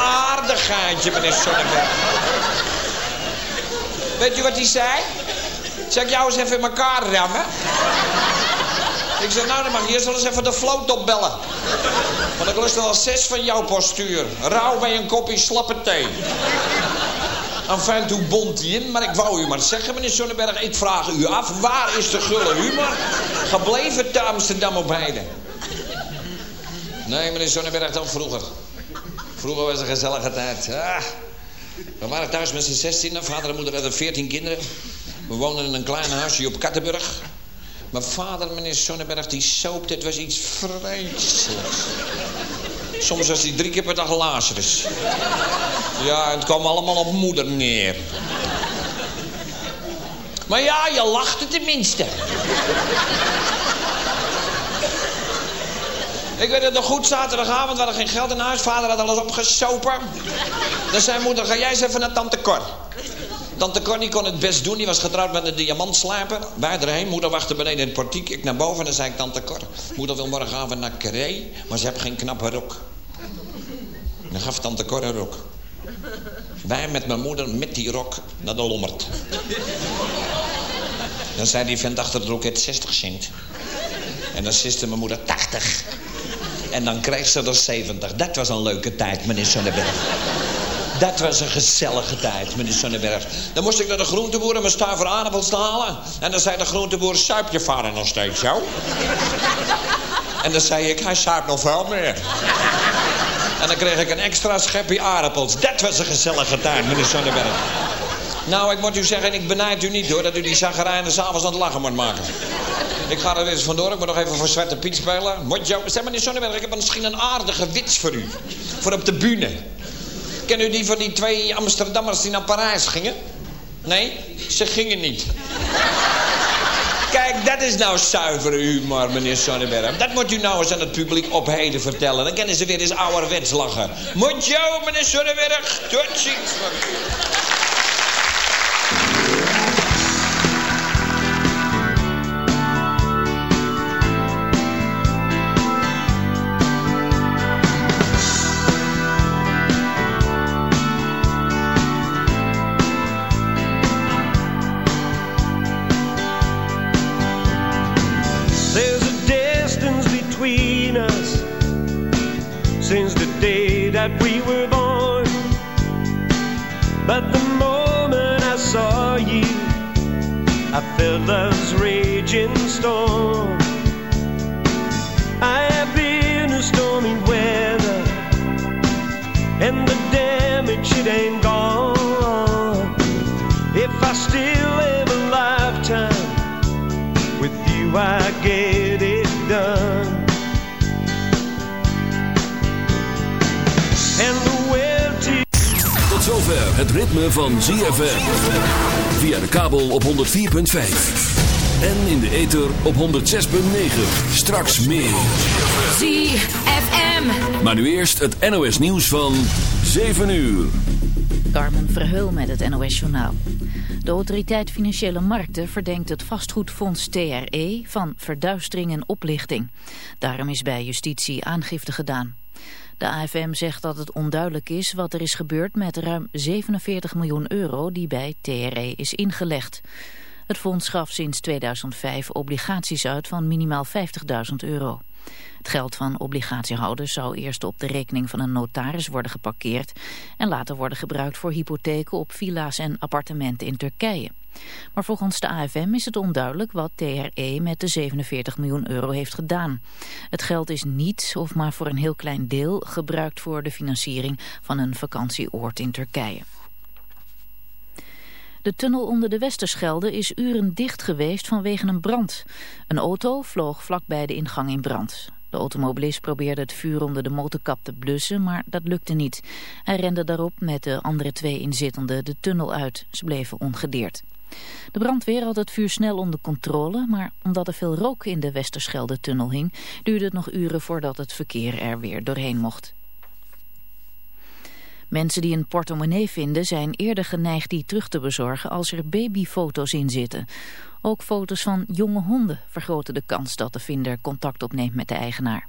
aardigheidje, meneer Sonnenberg. Weet u wat hij zei? Zeg ik jou eens even in elkaar rammen? Ik zeg, nou, dan mag je eerst wel eens even de float opbellen. Want ik lust wel zes van jouw postuur. Rauw bij een kopje slappe thee. Enfin, hoe bond hij in, maar ik wou u maar zeggen, meneer Sonnenberg, ik vraag u af, waar is de gulle humor gebleven te Amsterdam op Heide? Nee, meneer Sonnenberg, dan vroeger. Vroeger was het een gezellige tijd. Ah, we waren thuis met z'n zestien, vader en moeder hadden veertien kinderen. We woonden in een klein huisje op Kattenburg. Mijn vader, meneer Sonnenberg, die soopte, het was iets vreselijks. Soms was hij drie keer per dag Lazarus. Ja, het kwam allemaal op moeder neer. Maar ja, je lachte tenminste. Ik weet het nog goed, zaterdagavond, hadden geen geld in huis. Vader had alles opgesopen. Dan zei moeder, ga jij eens even naar tante Cor. Tante Cor kon het best doen. Die was getrouwd met een diamantslijper. Wij erheen. Moeder wachtte beneden in het portiek. Ik naar boven en dan zei ik tante Cor. Moeder wil morgenavond naar Carré, maar ze heeft geen knappe rok. Dan gaf tante Cor een rok. Wij met mijn moeder met die rok naar de lommerd. Dan zei die vent achter de roket 60 cent. En dan siste mijn moeder 80. En dan kreeg ze er 70. Dat was een leuke tijd, meneer Sonnenberg. Dat was een gezellige tijd, meneer Sonnenberg. Dan moest ik naar de groenteboer om mijn stuiver aardappels te halen. En dan zei de groenteboer, suip je vader nog steeds zo? En dan zei ik, hij suipt nog veel meer. En dan kreeg ik een extra schepje aardappels. Dat was een gezellige tijd, meneer Sonnenberg. Nou, ik moet u zeggen, ik benijd u niet hoor... dat u die zaggerijnen s'avonds aan het lachen moet maken. Ik ga er eens vandoor. Ik moet nog even voor Zwarte Piet spelen. Moet. Zeg, meneer Sonnenberg, ik heb misschien een aardige wits voor u. Voor op de bühne. Ken u die van die twee Amsterdammers die naar Parijs gingen? Nee, ze gingen niet. Kijk, dat is nou zuivere humor, meneer Sonnenberg. Dat moet u nou eens aan het publiek op heden vertellen. Dan kennen ze weer eens ouderwets lachen. Moet jou, meneer Sonnenberg. Tot ziens. were born. But the moment I saw you, I felt love's raging storm. I have been a stormy weather, and the damage it ain't gone. If I still live a lifetime with you, I gave. Het ritme van ZFM. Via de kabel op 104.5. En in de ether op 106.9. Straks meer. ZFM. Maar nu eerst het NOS nieuws van 7 uur. Carmen Verheul met het NOS journaal. De autoriteit Financiële Markten verdenkt het vastgoedfonds TRE van verduistering en oplichting. Daarom is bij justitie aangifte gedaan. De AFM zegt dat het onduidelijk is wat er is gebeurd met ruim 47 miljoen euro die bij TRE is ingelegd. Het fonds gaf sinds 2005 obligaties uit van minimaal 50.000 euro. Het geld van obligatiehouders zou eerst op de rekening van een notaris worden geparkeerd en later worden gebruikt voor hypotheken op villa's en appartementen in Turkije. Maar volgens de AFM is het onduidelijk wat TRE met de 47 miljoen euro heeft gedaan. Het geld is niet, of maar voor een heel klein deel, gebruikt voor de financiering van een vakantieoord in Turkije. De tunnel onder de Westerschelde is uren dicht geweest vanwege een brand. Een auto vloog vlakbij de ingang in brand. De automobilist probeerde het vuur onder de motorkap te blussen, maar dat lukte niet. Hij rende daarop met de andere twee inzittenden de tunnel uit. Ze bleven ongedeerd. De brandweer had het vuur snel onder controle, maar omdat er veel rook in de Westerschelde-tunnel hing, duurde het nog uren voordat het verkeer er weer doorheen mocht. Mensen die een portemonnee vinden zijn eerder geneigd die terug te bezorgen als er babyfoto's in zitten. Ook foto's van jonge honden vergroten de kans dat de vinder contact opneemt met de eigenaar.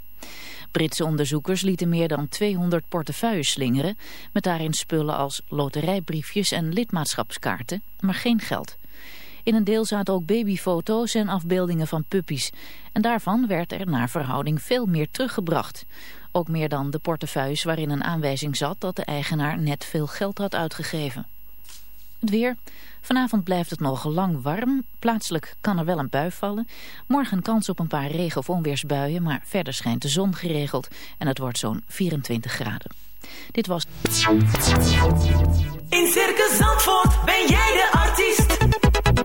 Britse onderzoekers lieten meer dan 200 portefeuilles slingeren... met daarin spullen als loterijbriefjes en lidmaatschapskaarten, maar geen geld. In een deel zaten ook babyfoto's en afbeeldingen van puppies. En daarvan werd er naar verhouding veel meer teruggebracht. Ook meer dan de portefeuilles waarin een aanwijzing zat dat de eigenaar net veel geld had uitgegeven. Het weer. Vanavond blijft het nog lang warm. Plaatselijk kan er wel een bui vallen. Morgen kans op een paar regen- of onweersbuien, maar verder schijnt de zon geregeld en het wordt zo'n 24 graden. Dit was... In Circus Zandvoort ben jij de artiest.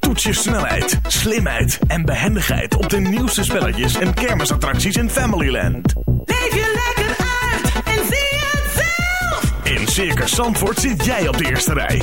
Toets je snelheid, slimheid en behendigheid op de nieuwste spelletjes en kermisattracties in Familyland. Leef je lekker uit en zie het zelf. In Circus Zandvoort zit jij op de eerste rij.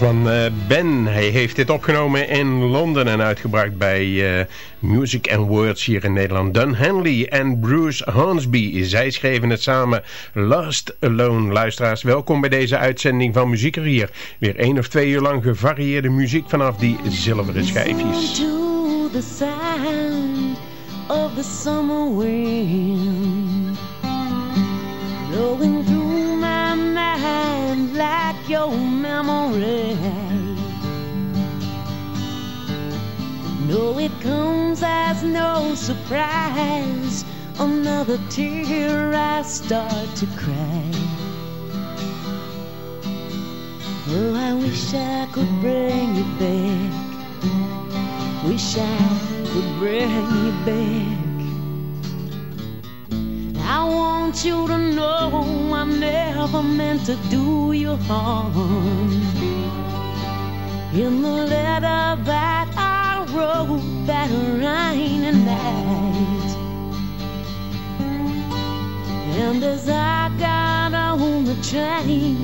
Engelsman uh, Ben. Hij heeft dit opgenomen in Londen en uitgebracht bij uh, Music and Words hier in Nederland. Don Henley en Bruce Hornsby. Zij schreven het samen Last Alone. Luisteraars, welkom bij deze uitzending van Muziek er hier. Weer één of twee uur lang gevarieerde muziek vanaf die zilveren schijfjes. To the sound of the summer wind Blowing through my like your memory No, it comes as no surprise. Another tear I start to cry. Oh, I wish I could bring you back. Wish I could bring you back I want you to know I never meant to do you harm. In the letter that I wrote that rainy night. And as I got on the train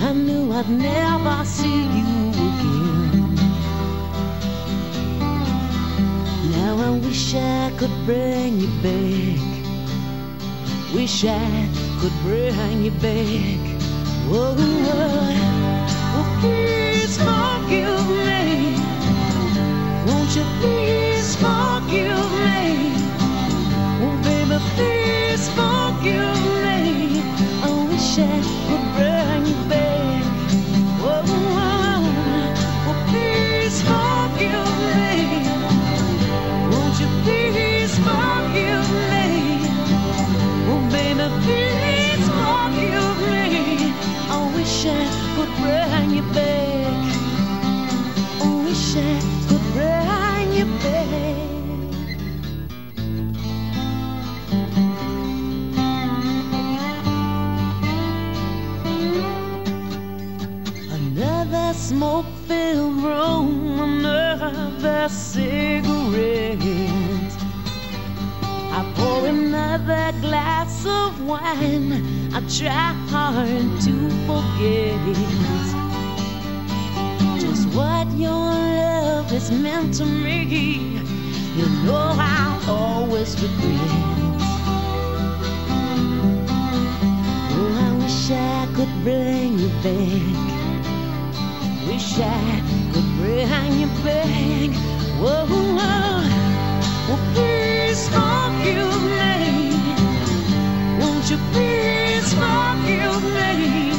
I knew I'd never see you again. Now I wish I could bring you back Wish I could bring you back. Whoa, whoa. Oh, please forgive me. Won't you please forgive me? Oh, baby, please forgive me. I wish I please forgive me I wish I could bring you back. I wish I could bring you back. Another smoke-filled room, another cigarette. Pour another glass of wine. I try hard to forget just what your love has meant to me. You know I'll always regret. Oh, I wish I could bring you back. Wish I could bring you back. Whoa, whoa. Won't you please forgive me?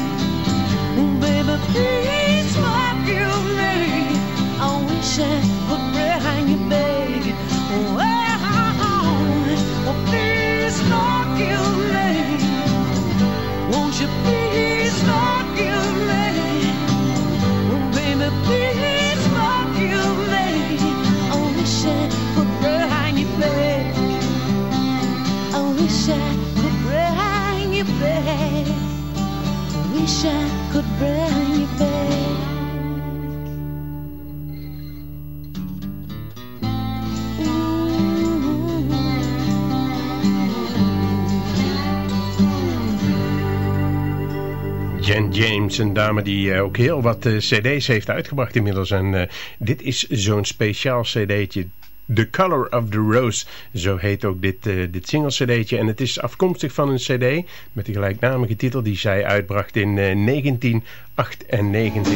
James, een dame die eh, ook heel wat eh, cd's heeft uitgebracht inmiddels. En eh, dit is zo'n speciaal cd'tje. The Color of the Rose, zo heet ook dit, dit single cd'tje. En het is afkomstig van een cd met de gelijknamige titel die zij uitbracht in 1998.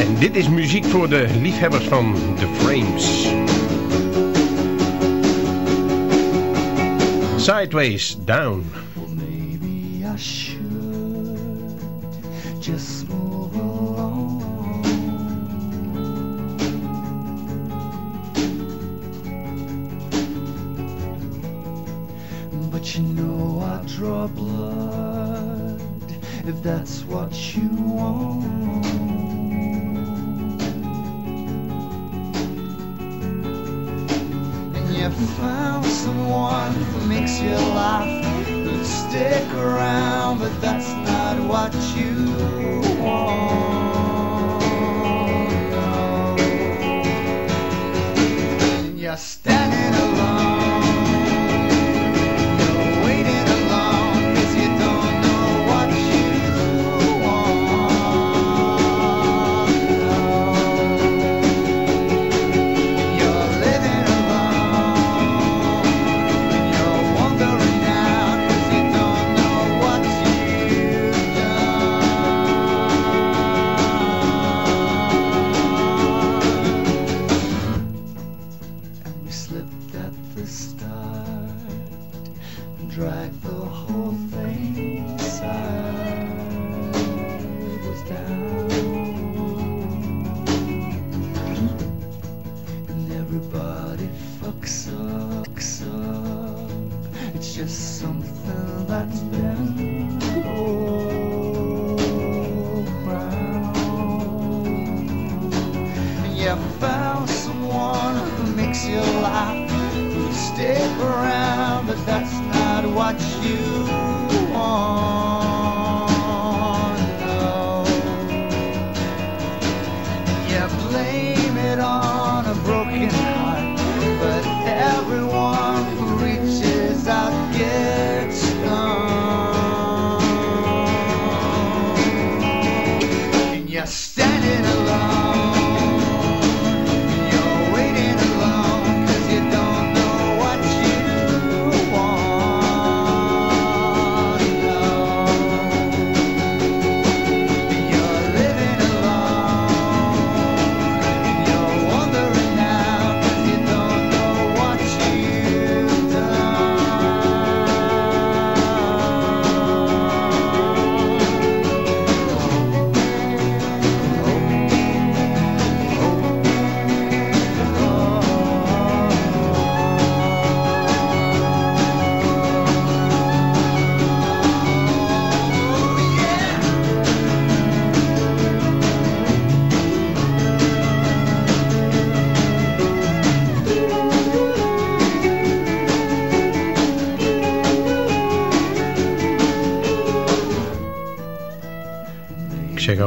En dit is muziek voor de liefhebbers van The Frames. Sideways Down. Just move along. But you know I draw blood if that's what you want. And you found someone who makes you laugh stick around, but that's not what you want. No. And you're standing alone.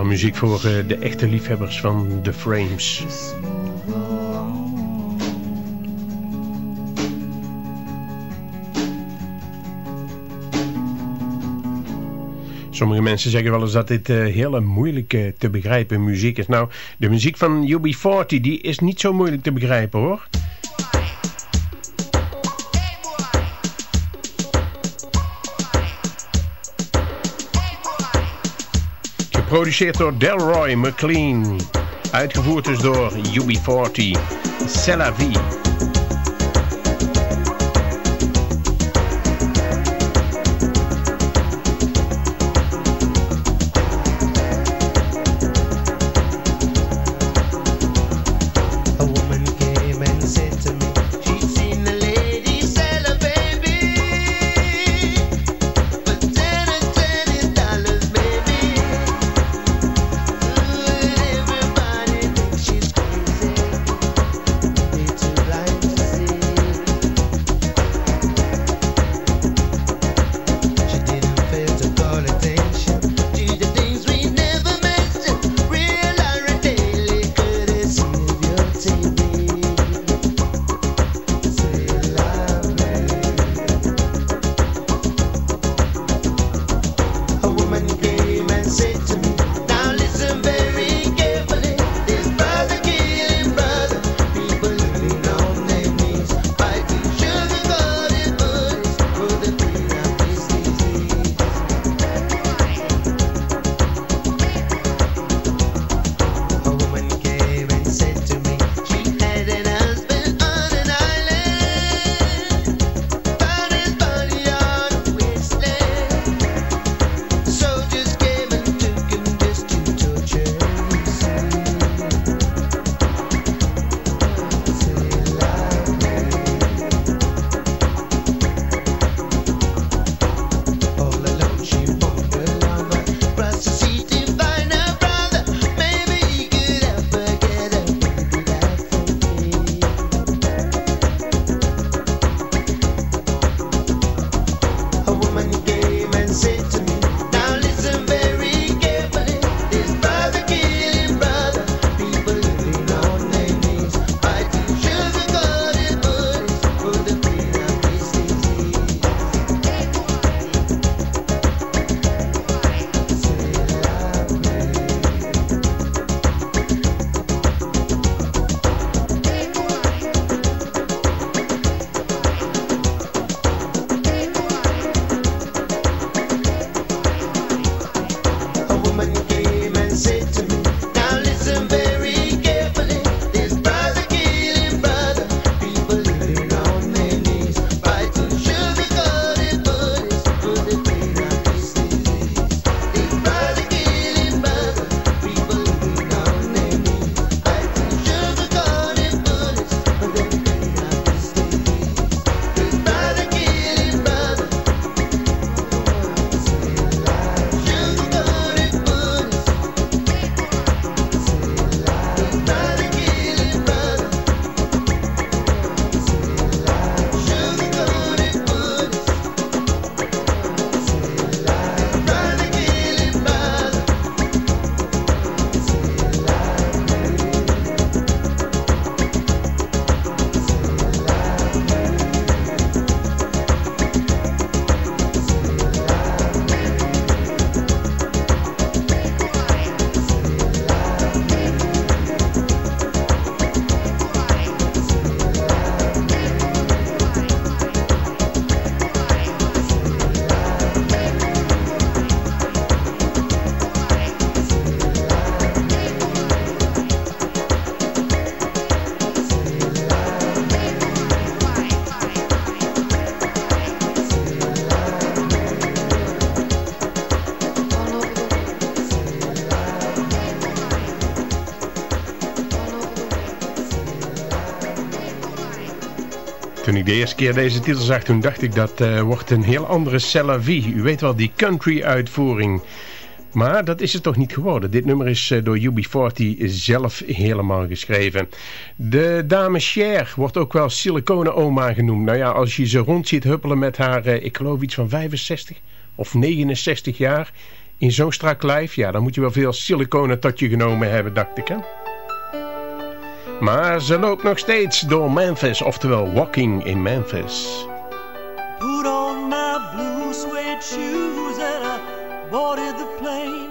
muziek voor eh, de echte liefhebbers van The Frames. Sommige mensen zeggen wel eens dat dit eh, uh, hele moeilijke eh, te begrijpen muziek is. Nou, de muziek van UB40 die is niet zo moeilijk te begrijpen hoor. Produceerd door Delroy McLean. Uitgevoerd dus door UB40. C'est la vie. De eerste keer deze titel zag, toen dacht ik dat uh, wordt een heel andere Vie. U weet wel, die country uitvoering. Maar dat is het toch niet geworden. Dit nummer is uh, door UB40 zelf helemaal geschreven. De dame Cher wordt ook wel siliconen oma genoemd. Nou ja, als je ze rond ziet huppelen met haar, uh, ik geloof iets van 65 of 69 jaar... in zo'n strak lijf, ja, dan moet je wel veel siliconen tot je genomen hebben, dacht ik, hè? Maar ze loopt nog steeds door Memphis, oftewel Walking in Memphis. Put on my blue suede shoes and I boarded the plane.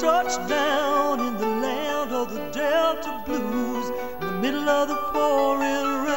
Touched down in the land of the Delta Blues in the middle of the pouring rain.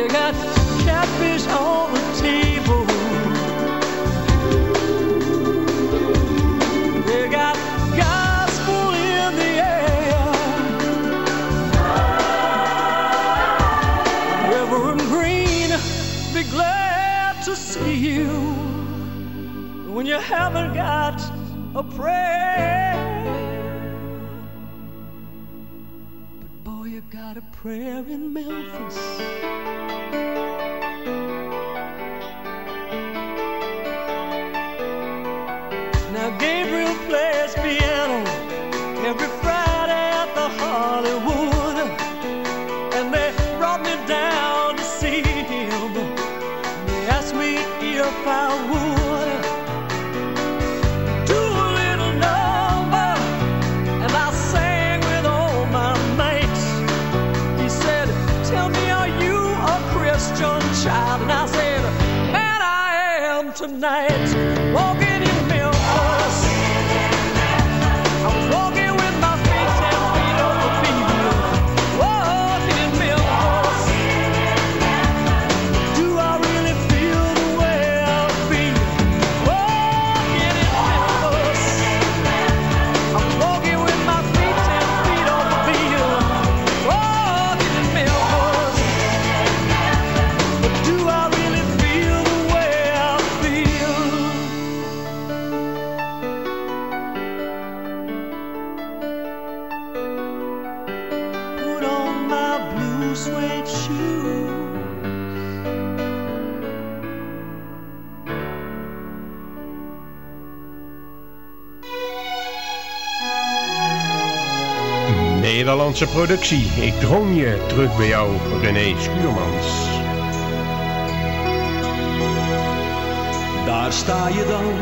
They got catfish on the table. They got gospel in the air. Reverend Green, be glad to see you. When you haven't got a prayer. Got a prayer in Memphis. Nederlandse productie. Ik droom je terug bij jou, René Schuurmans. Daar sta je dan,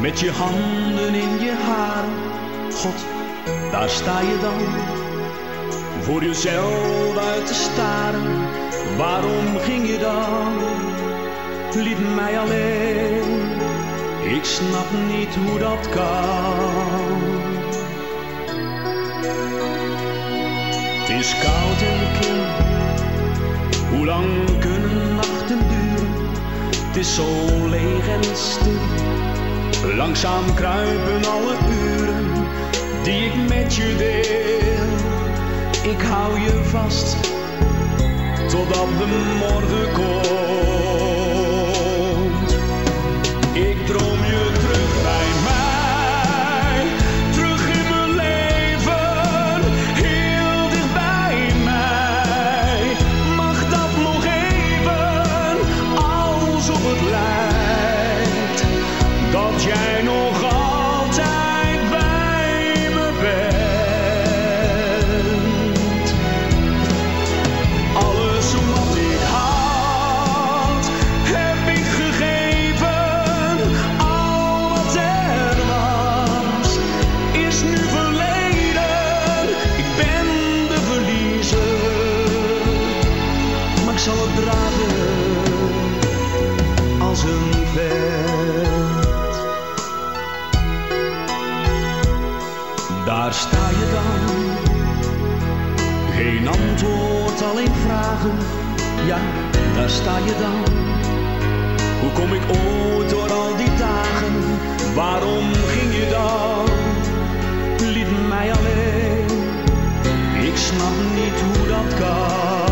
met je handen in je haar. God, daar sta je dan, voor jezelf uit te staren. Waarom ging je dan, liet mij alleen. Ik snap niet hoe dat kan. Koud en kil, hoe lang kunnen nachten duren? Het is zo leeg en stil, Langzaam kruipen alle uren die ik met je deel. Ik hou je vast totdat de morgen komt. Antwoord, alleen vragen. Ja, daar sta je dan. Hoe kom ik ooit door al die dagen? Waarom ging je dan? Liet mij alleen. Ik snap niet hoe dat kan.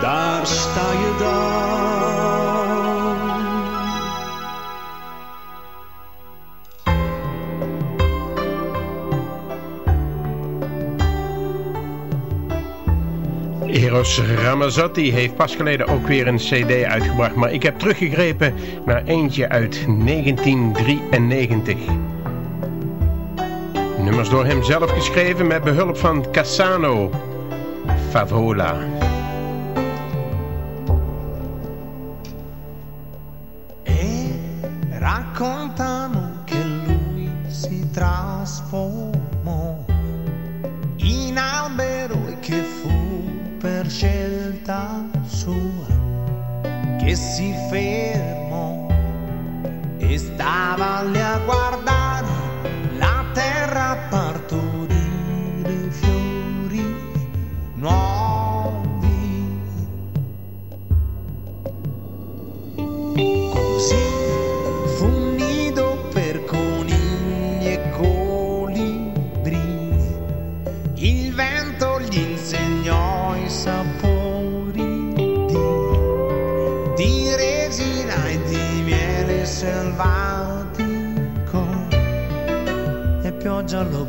Daar sta je dan. Eros Ramazzotti heeft pas geleden ook weer een cd uitgebracht, maar ik heb teruggegrepen naar eentje uit 1993. Nummers door hem zelf geschreven met behulp van Cassano, Favola. E raccontano che lui si trasformò sua che si fermò e stava lì a E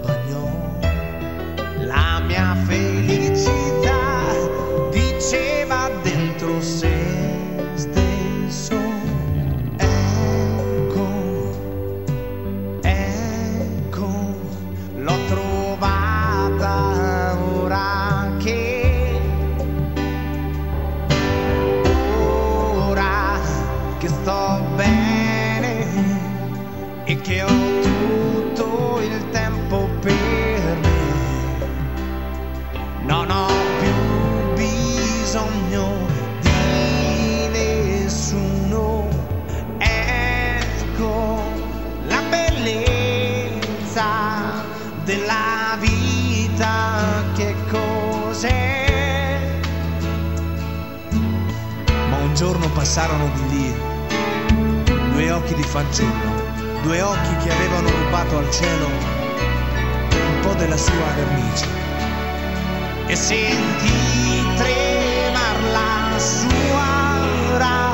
passarono di lì due occhi di fanciullo, due occhi che avevano rubato al cielo un po' della sua vernice. e sentì tremar la sua radice.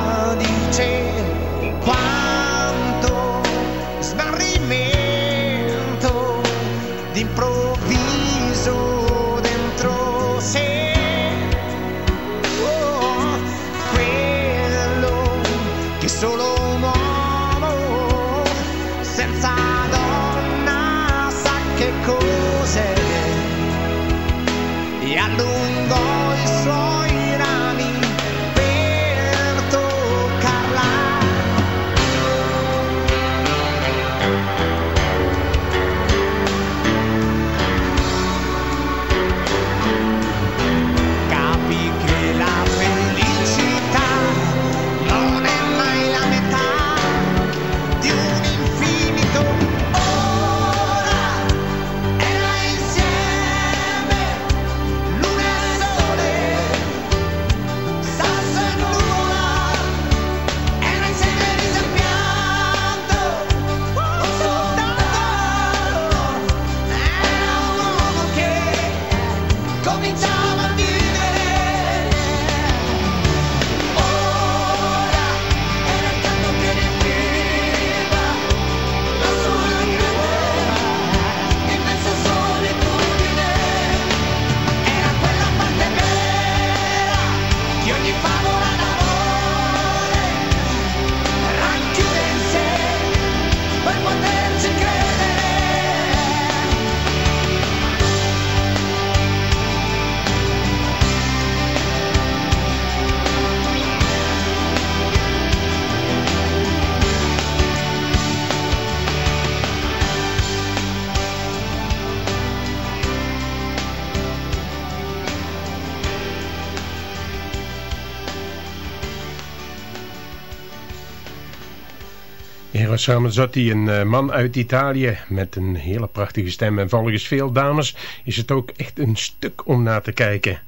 Eros Ramazzotti, een eh, man uit Italië met een hele prachtige stem. En volgens veel dames is het ook echt een stuk om naar te kijken.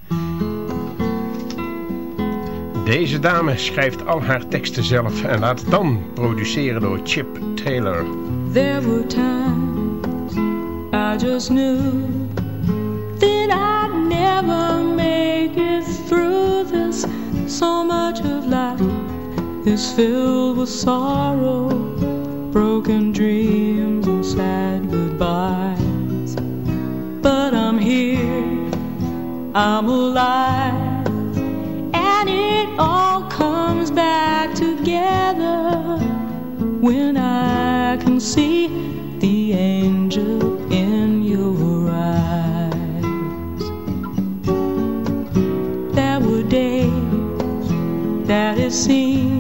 Deze dame schrijft al haar teksten zelf en laat het dan produceren door Chip Taylor. There were times I just knew that I'd never make it through this. So much of life is filled with sorrow, broken dreams, and sad goodbyes. But I'm here, I'm alive, and it all comes back together when I can see the angel in your eyes. There were days that it seemed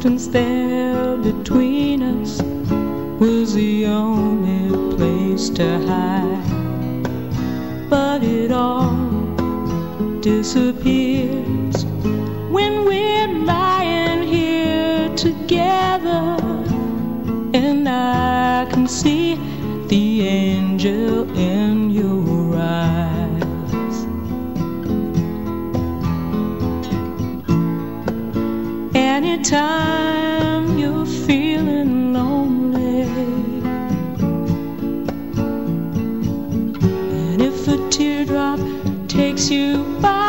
distance there between us was the only place to hide. But it all disappears when we're lying here together and I can see the angel in your Anytime you're feeling lonely, and if a teardrop takes you by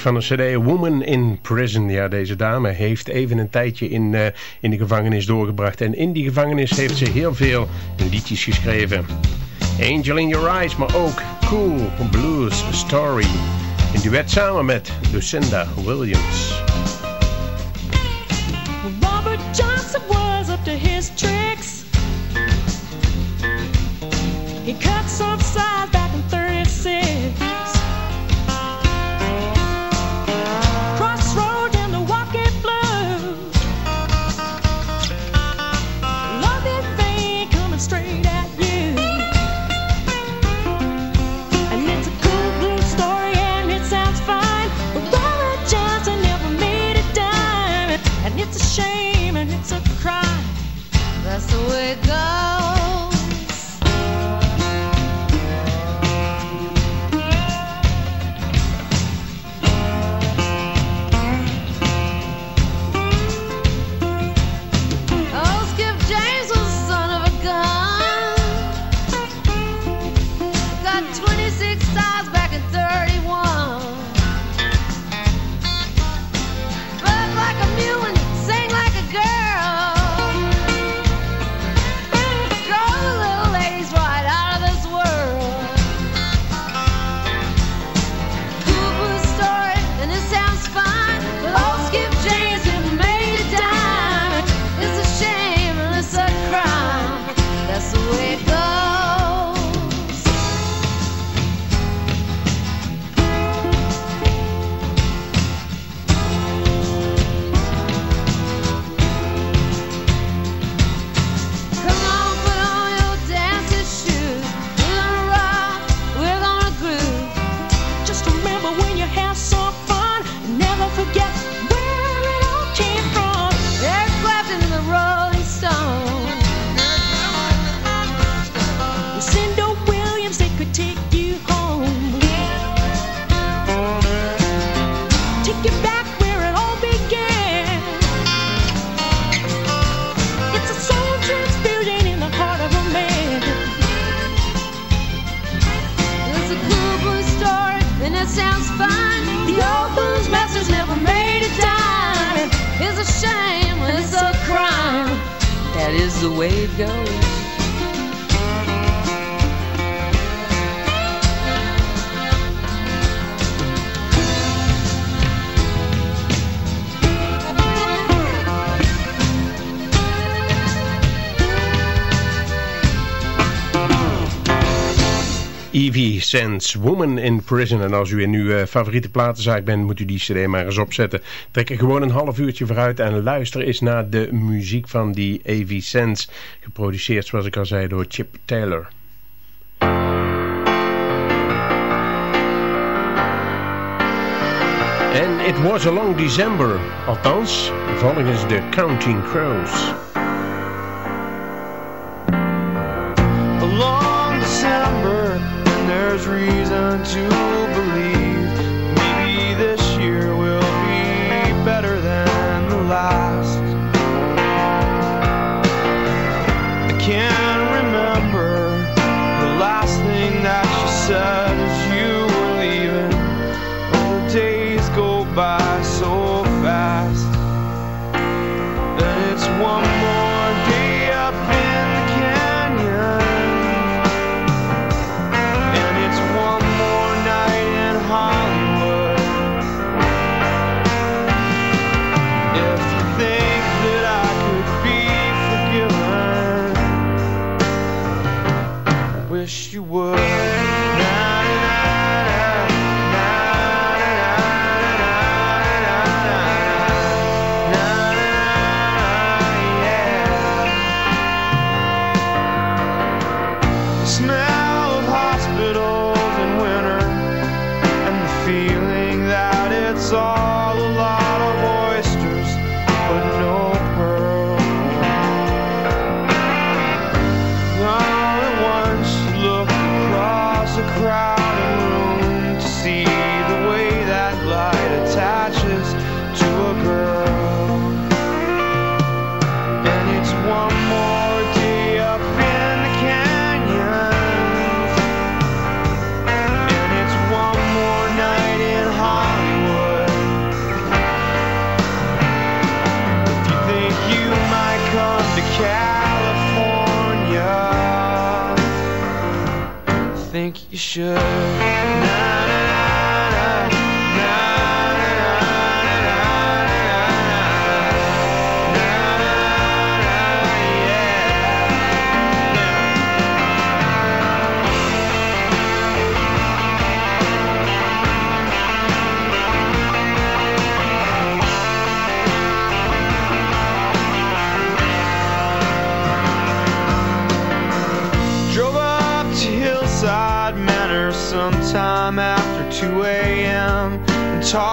van de cd Woman in Prison. Ja, deze dame heeft even een tijdje in, eh, in de gevangenis doorgebracht. En in die gevangenis heeft ze heel veel liedjes geschreven. Angel in Your Eyes, maar ook Cool Blues Story. Een duet samen met Lucinda Williams. Robert Johnson was up to his tricks. He cut some Cents, Woman in Prison. En als u in uw eh, favoriete platenzaak bent, moet u die cd maar eens opzetten. Trek er gewoon een half uurtje vooruit en luister eens naar de muziek van die A.V. Geproduceerd, zoals ik al zei, door Chip Taylor. En It Was a Long December. Althans, volgens de Counting Crows. there's reason to believe maybe this year will be better than the last. I can't.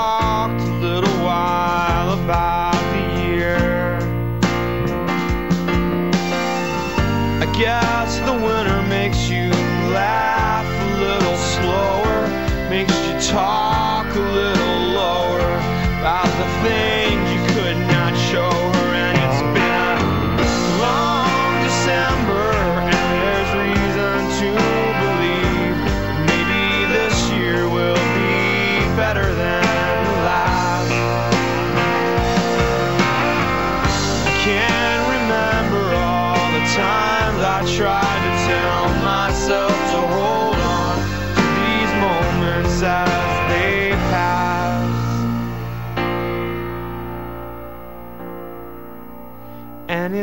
Talked a little while about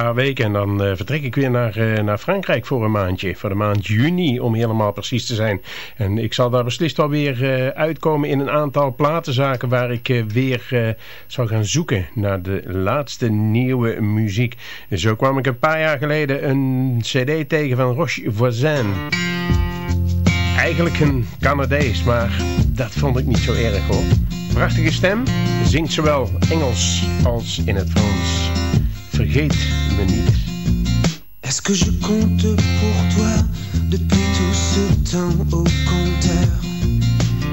Paar weken en dan eh, vertrek ik weer naar, eh, naar Frankrijk voor een maandje. Voor de maand juni om helemaal precies te zijn. En ik zal daar beslist wel weer eh, uitkomen in een aantal platenzaken waar ik weer zal gaan zoeken naar de laatste nieuwe muziek. Zo kwam ik een paar jaar geleden een cd tegen van Roche Voisin. Eigenlijk een Canadees, maar dat vond ik niet zo erg hoor. Prachtige stem, zingt zowel Engels als in het Frans. Est-ce que je compte pour toi depuis tout ce temps au compteur?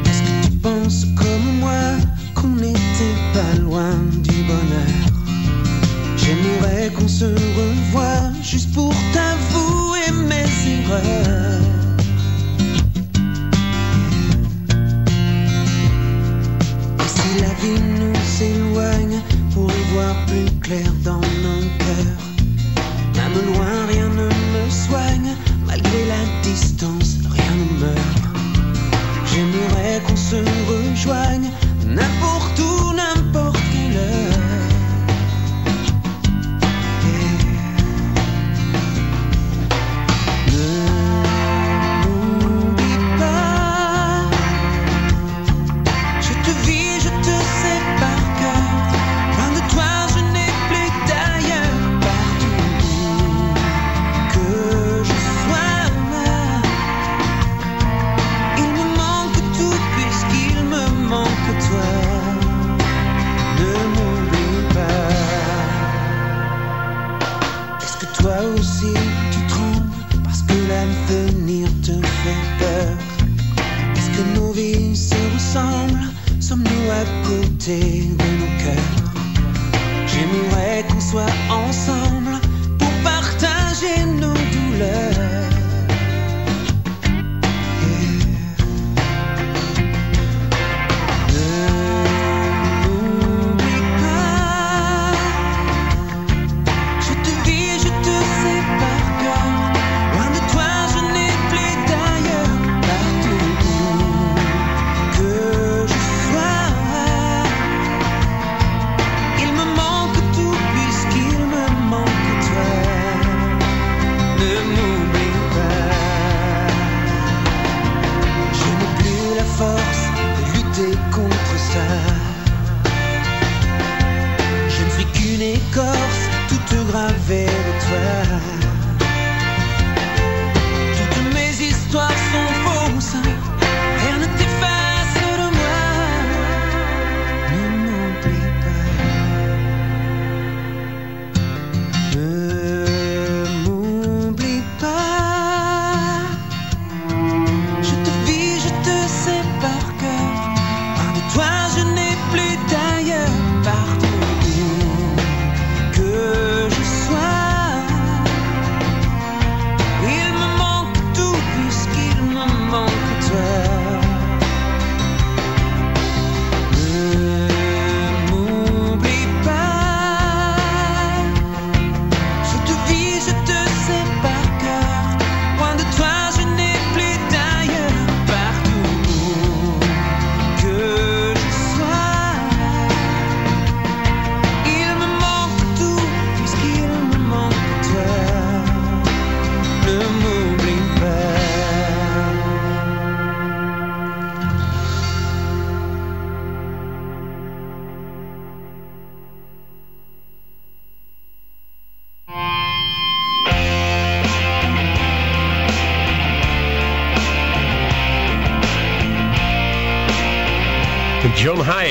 Est-ce que tu penses comme moi qu'on n'était pas loin du bonheur? J'aimerais qu'on se revoie juste pour t'avouer mes erreurs. Et si la vie nous éloigne pour y voir plus clair dans nos cœurs même loin, rien ne me soigne. Malgré la distance, rien ne meurt. J'aimerais qu'on se rejoigne, n'importe où, n'importe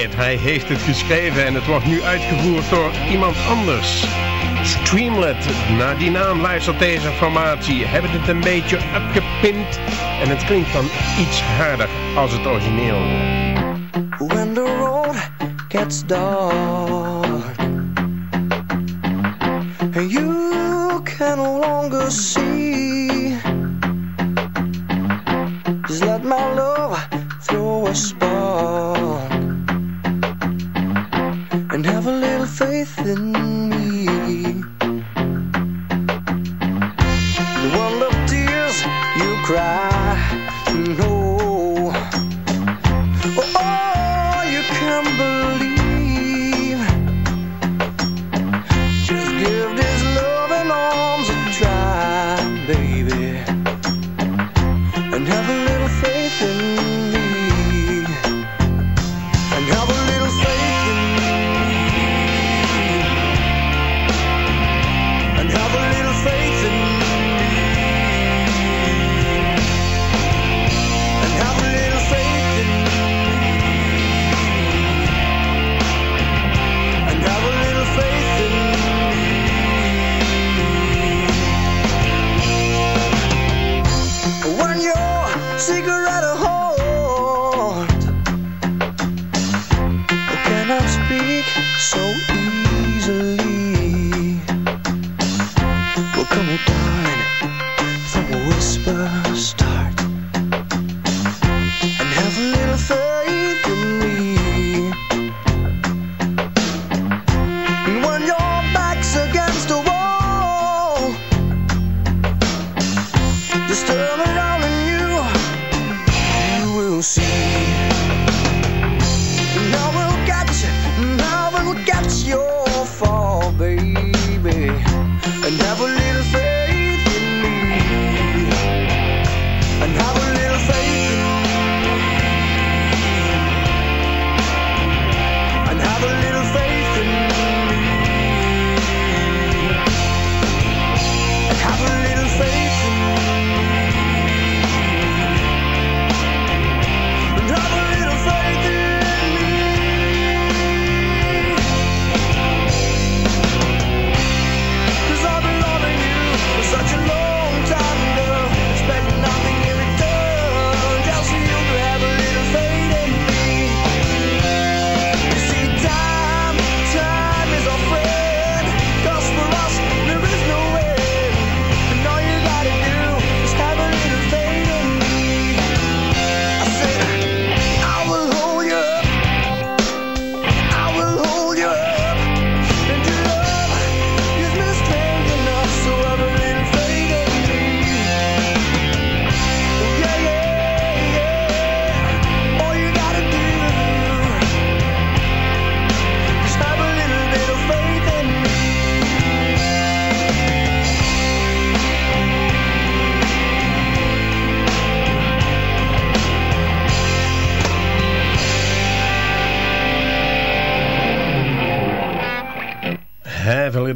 Hij heeft het geschreven en het wordt nu uitgevoerd door iemand anders. Streamlet, naar die naam luistert deze formatie, hebben het een beetje opgepind en het klinkt dan iets harder als het origineel. When the road gets dark you can longer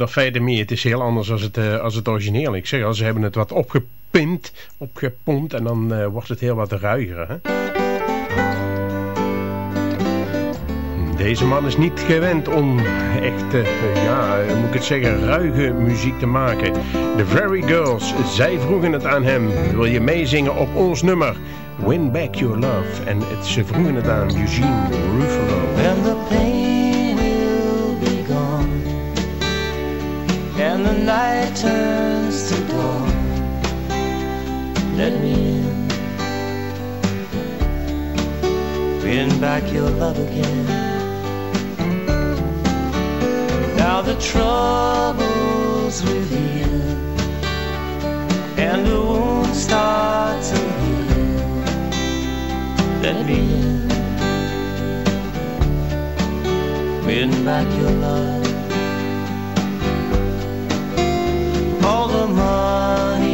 Have a little faith in me. Het is heel anders als het, eh, als het origineel. Ik zeg al, ze hebben het wat opgepint, opgepompt en dan eh, wordt het heel wat ruiger. Hè? Deze man is niet gewend om echt, eh, ja, moet ik het zeggen, ruige muziek te maken. The Very Girls, zij vroegen het aan hem. Wil je meezingen op ons nummer? Win Back Your Love. En het, ze vroegen het aan Eugene Ruffalo. Turns to dawn, let me in, win back your love again. Now the troubles reveal and the wound starts to heal. Let me in. win back your love. All the money